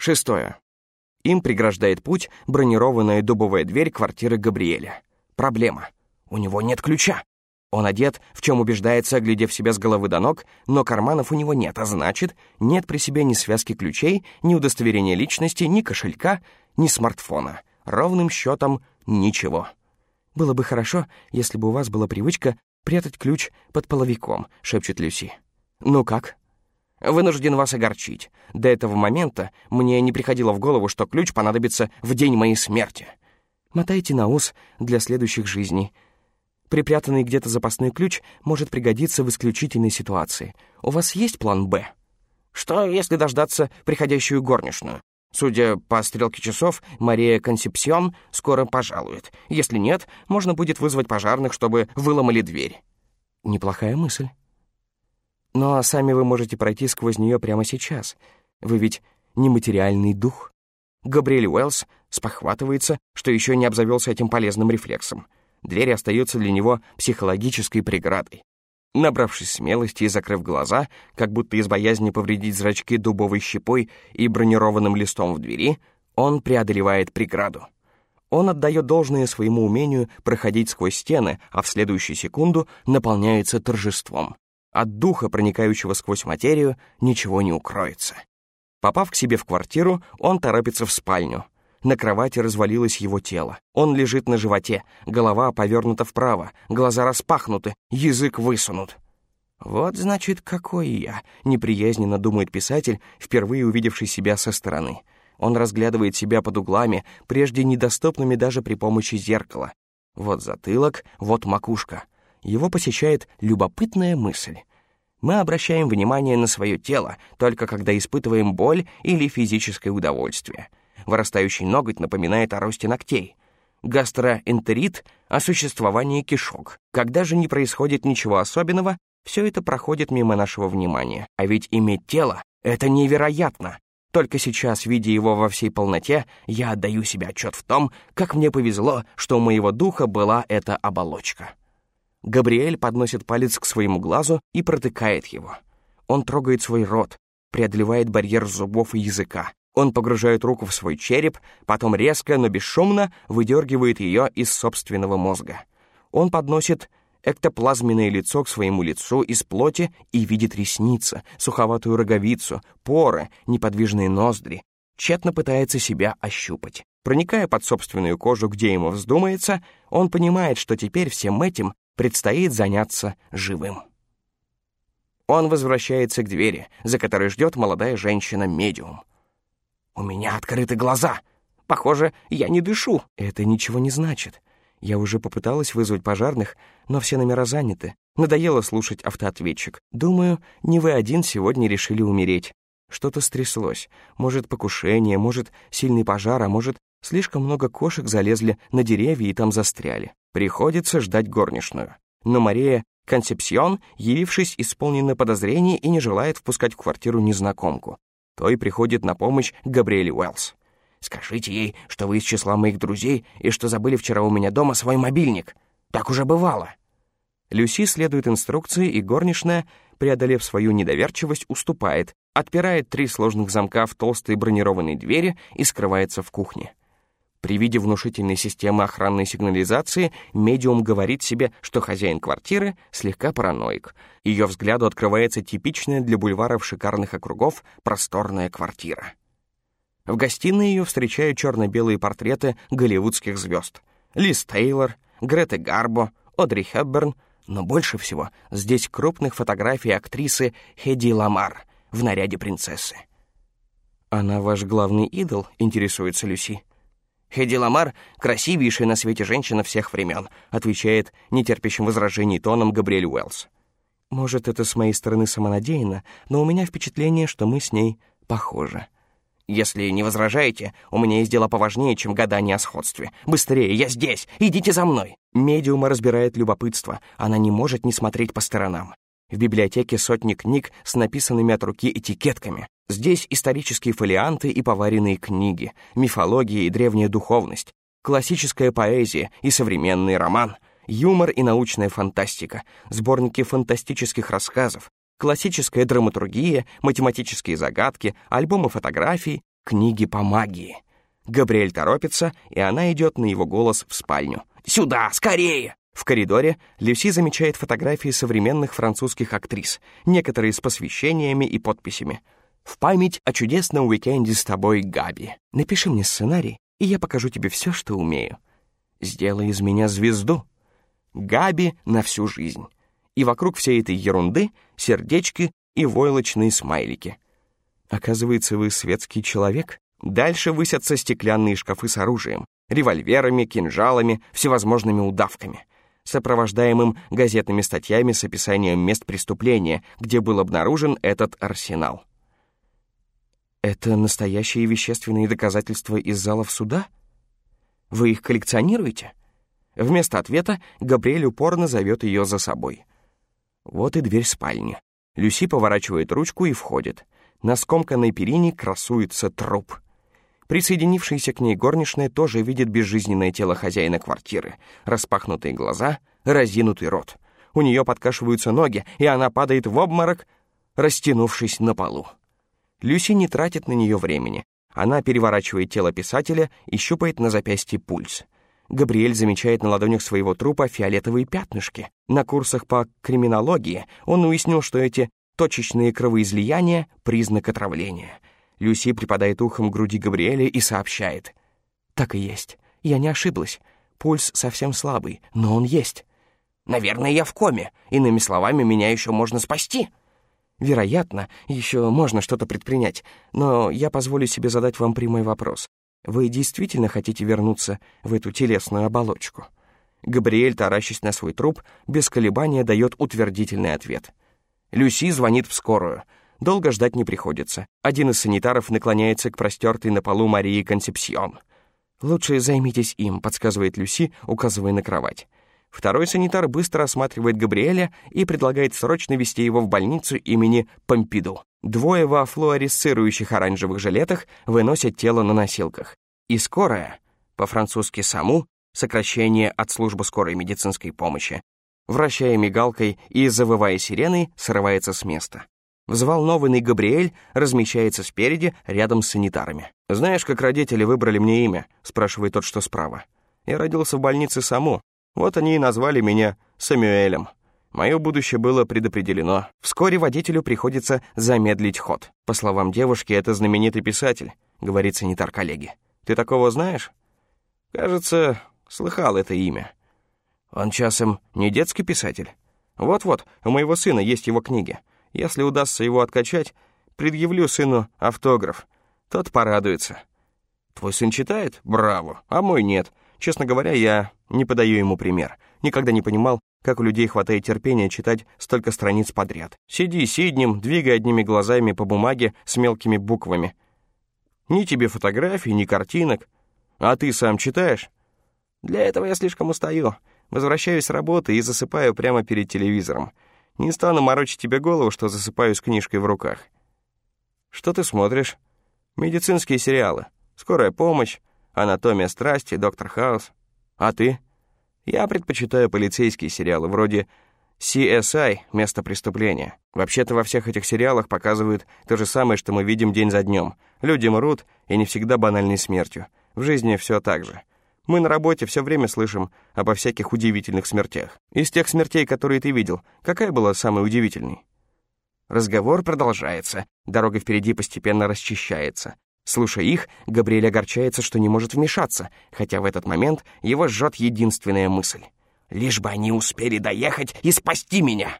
Шестое. Им преграждает путь бронированная дубовая дверь квартиры Габриэля. Проблема. У него нет ключа. Он одет, в чем убеждается, оглядев себя с головы до ног, но карманов у него нет, а значит, нет при себе ни связки ключей, ни удостоверения личности, ни кошелька, ни смартфона. Ровным счетом ничего. «Было бы хорошо, если бы у вас была привычка прятать ключ под половиком», — шепчет Люси. «Ну как?» «Вынужден вас огорчить. До этого момента мне не приходило в голову, что ключ понадобится в день моей смерти». «Мотайте на ус для следующих жизней», Припрятанный где-то запасной ключ может пригодиться в исключительной ситуации. У вас есть план «Б»? Что, если дождаться приходящую горничную? Судя по стрелке часов, Мария Консепсион скоро пожалует. Если нет, можно будет вызвать пожарных, чтобы выломали дверь. Неплохая мысль. Но сами вы можете пройти сквозь нее прямо сейчас. Вы ведь нематериальный дух. Габриэль Уэллс спохватывается, что еще не обзавелся этим полезным рефлексом — дверь остается для него психологической преградой. Набравшись смелости и закрыв глаза, как будто из боязни повредить зрачки дубовой щепой и бронированным листом в двери, он преодолевает преграду. Он отдает должное своему умению проходить сквозь стены, а в следующую секунду наполняется торжеством. От духа, проникающего сквозь материю, ничего не укроется. Попав к себе в квартиру, он торопится в спальню — на кровати развалилось его тело. Он лежит на животе, голова повернута вправо, глаза распахнуты, язык высунут. «Вот, значит, какой я», — неприязненно думает писатель, впервые увидевший себя со стороны. Он разглядывает себя под углами, прежде недоступными даже при помощи зеркала. Вот затылок, вот макушка. Его посещает любопытная мысль. Мы обращаем внимание на свое тело только когда испытываем боль или физическое удовольствие — Вырастающий ноготь напоминает о росте ногтей. Гастроэнтерит — о существовании кишок. Когда же не происходит ничего особенного, все это проходит мимо нашего внимания. А ведь иметь тело — это невероятно. Только сейчас, видя его во всей полноте, я отдаю себе отчет в том, как мне повезло, что у моего духа была эта оболочка. Габриэль подносит палец к своему глазу и протыкает его. Он трогает свой рот, преодолевает барьер зубов и языка. Он погружает руку в свой череп, потом резко, но бесшумно выдергивает ее из собственного мозга. Он подносит эктоплазменное лицо к своему лицу из плоти и видит ресницы, суховатую роговицу, поры, неподвижные ноздри. Тщетно пытается себя ощупать. Проникая под собственную кожу, где ему вздумается, он понимает, что теперь всем этим предстоит заняться живым. Он возвращается к двери, за которой ждет молодая женщина-медиум. У меня открыты глаза. Похоже, я не дышу. Это ничего не значит. Я уже попыталась вызвать пожарных, но все номера заняты. Надоело слушать автоответчик. Думаю, не вы один сегодня решили умереть. Что-то стряслось. Может, покушение, может, сильный пожар, а может, слишком много кошек залезли на деревья и там застряли. Приходится ждать горничную. Но Мария Консепсион, явившись, исполнена подозрений и не желает впускать в квартиру незнакомку той приходит на помощь Габриэль Уэллс. «Скажите ей, что вы из числа моих друзей и что забыли вчера у меня дома свой мобильник. Так уже бывало». Люси следует инструкции, и горничная, преодолев свою недоверчивость, уступает, отпирает три сложных замка в толстой бронированной двери и скрывается в кухне. При виде внушительной системы охранной сигнализации медиум говорит себе, что хозяин квартиры слегка параноик. Ее взгляду открывается типичная для бульваров шикарных округов просторная квартира. В гостиной ее встречают черно-белые портреты голливудских звезд. Лиз Тейлор, Греты Гарбо, Одри Хепберн, но больше всего здесь крупных фотографий актрисы Хеди Ламар в наряде принцессы. «Она ваш главный идол?» — интересуется Люси. Хеди Ламар — красивейшая на свете женщина всех времен, отвечает нетерпящим возражений тоном Габриэль Уэллс. Может, это с моей стороны самонадеянно, но у меня впечатление, что мы с ней похожи. Если не возражаете, у меня есть дела поважнее, чем гадание о сходстве. Быстрее, я здесь, идите за мной. Медиума разбирает любопытство, она не может не смотреть по сторонам. В библиотеке сотни книг с написанными от руки этикетками. Здесь исторические фолианты и поваренные книги, мифология и древняя духовность, классическая поэзия и современный роман, юмор и научная фантастика, сборники фантастических рассказов, классическая драматургия, математические загадки, альбомы фотографий, Книги по магии. Габриэль торопится, и она идет на его голос в спальню. «Сюда, скорее!» В коридоре Люси замечает фотографии современных французских актрис, некоторые с посвящениями и подписями. «В память о чудесном уикенде с тобой, Габи. Напиши мне сценарий, и я покажу тебе все, что умею. Сделай из меня звезду. Габи на всю жизнь. И вокруг всей этой ерунды сердечки и войлочные смайлики. Оказывается, вы светский человек. Дальше высятся стеклянные шкафы с оружием, револьверами, кинжалами, всевозможными удавками, сопровождаемым газетными статьями с описанием мест преступления, где был обнаружен этот арсенал. Это настоящие вещественные доказательства из залов суда? Вы их коллекционируете? Вместо ответа Габриэль упорно зовет ее за собой. Вот и дверь спальни. Люси поворачивает ручку и входит. На скомканной перине красуется труп. Присоединившаяся к ней горничная тоже видит безжизненное тело хозяина квартиры, распахнутые глаза, разинутый рот. У нее подкашиваются ноги, и она падает в обморок, растянувшись на полу. Люси не тратит на нее времени. Она переворачивает тело писателя и щупает на запястье пульс. Габриэль замечает на ладонях своего трупа фиолетовые пятнышки. На курсах по криминологии он уяснил, что эти точечные кровоизлияния — признак отравления. Люси припадает ухом к груди Габриэля и сообщает. «Так и есть. Я не ошиблась. Пульс совсем слабый, но он есть. Наверное, я в коме. Иными словами, меня еще можно спасти». Вероятно, еще можно что-то предпринять, но я позволю себе задать вам прямой вопрос. Вы действительно хотите вернуться в эту телесную оболочку? Габриэль, таращась на свой труп, без колебания дает утвердительный ответ. Люси звонит в скорую. Долго ждать не приходится. Один из санитаров наклоняется к простертой на полу Марии Концепсион. «Лучше займитесь им», — подсказывает Люси, указывая на кровать. Второй санитар быстро осматривает Габриэля и предлагает срочно вести его в больницу имени Помпиду. Двое во флуоресцирующих оранжевых жилетах выносят тело на носилках. И скорая, по-французски «САМУ», сокращение от службы скорой медицинской помощи, вращая мигалкой и завывая сиреной, срывается с места. Взволнованный Габриэль размещается спереди, рядом с санитарами. «Знаешь, как родители выбрали мне имя?» — спрашивает тот, что справа. «Я родился в больнице САМУ. Вот они и назвали меня Самюэлем. Мое будущее было предопределено. Вскоре водителю приходится замедлить ход. По словам девушки, это знаменитый писатель, говорит санитар коллеги. Ты такого знаешь? Кажется, слыхал это имя. Он часом не детский писатель? Вот-вот, у моего сына есть его книги. Если удастся его откачать, предъявлю сыну автограф. Тот порадуется. Твой сын читает? Браво. А мой нет. Честно говоря, я не подаю ему пример. Никогда не понимал, как у людей хватает терпения читать столько страниц подряд. Сиди сиднем, двигай одними глазами по бумаге с мелкими буквами. Ни тебе фотографий, ни картинок. А ты сам читаешь? Для этого я слишком устаю. Возвращаюсь с работы и засыпаю прямо перед телевизором. Не стану морочить тебе голову, что засыпаю с книжкой в руках. Что ты смотришь? Медицинские сериалы. Скорая помощь, анатомия страсти, доктор Хаус. А ты? Я предпочитаю полицейские сериалы, вроде CSI «Место преступления». Вообще-то во всех этих сериалах показывают то же самое, что мы видим день за днем. Люди мрут, и не всегда банальной смертью. В жизни все так же. Мы на работе все время слышим обо всяких удивительных смертях. Из тех смертей, которые ты видел, какая была самой удивительной? Разговор продолжается. Дорога впереди постепенно расчищается. Слушая их, Габриэль огорчается, что не может вмешаться, хотя в этот момент его жжет единственная мысль. «Лишь бы они успели доехать и спасти меня!»